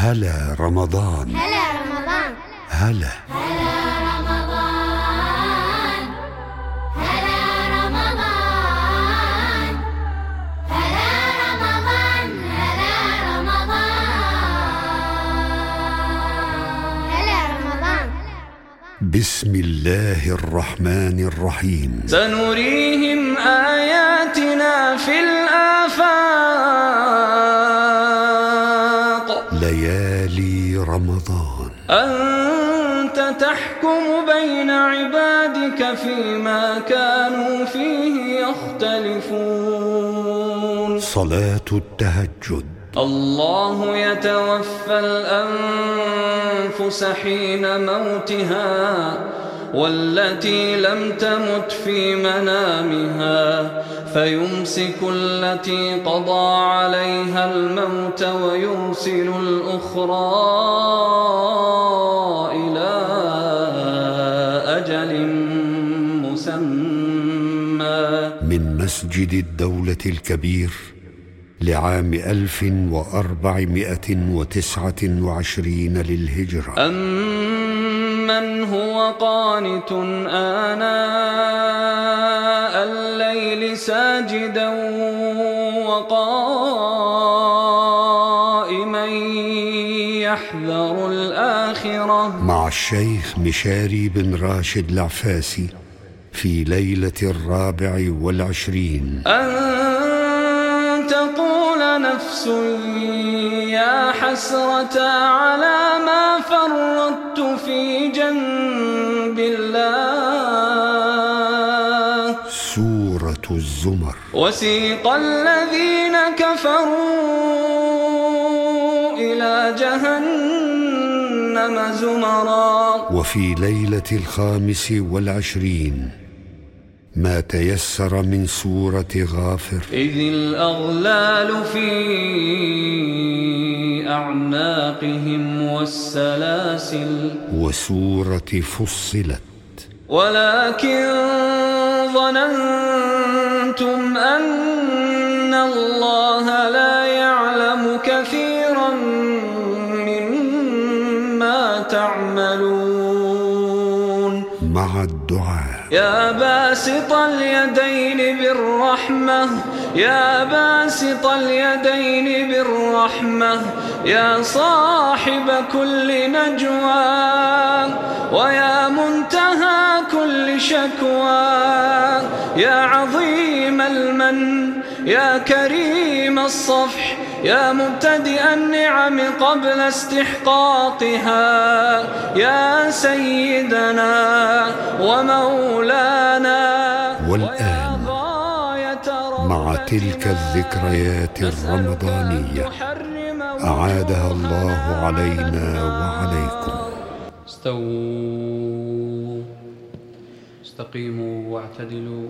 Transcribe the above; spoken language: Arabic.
هلا رمضان. هلا رمضان. هلا. هلا رمضان. هلا رمضان. هلا رمضان. هلا رمضان. هلا رمضان. بسم الله الرحمن الرحيم. سنريهم آياتنا في الآفاق. ليالي رمضان. أنت تحكم بين عبادك فيما كانوا فيه يختلفون. صلاة التهجد. الله يتوفى الأنفس حين موتها والتي لم تمت في منامها. فيمسك التي قضى عليها الموت ويرسل الأخرى إلى أجل مسمى. من مسجد الدولة الكبير لعام ألف وأربعمائة وتسعة وعشرين للهجرة. أمن هو قانت آناء الليل ساجدا وقائما يحذر الآخرة. مع الشيخ مشاري بن راشد العفاسي في ليلة الرابع والعشرين. أن تقول نفس يا حسرة على ما فرطت في جنب الله. الزمر. وسيق الذين كفروا إلى جهنم زمرا. وفي ليلة الخامس والعشرين ما تيسر من سورة غافر. إذ الأغلال في أعناقهم والسلاسل. وسورة فصلت. ولكن ظننتم كثيرا مما تعملون. مع الدعاء. يا باسط اليدين بالرحمة يا باسط اليدين بالرحمة يا صاحب كل نجوى ويا منتهى شكوى. يا عظيم المن يا كريم الصفح يا مبتدئ النعم قبل استحقاقها. يا سيدنا ومولانا والآن مع تلك الذكريات الرمضانية أعادها الله علينا وعليكم. استووا. استقيموا واعتدلوا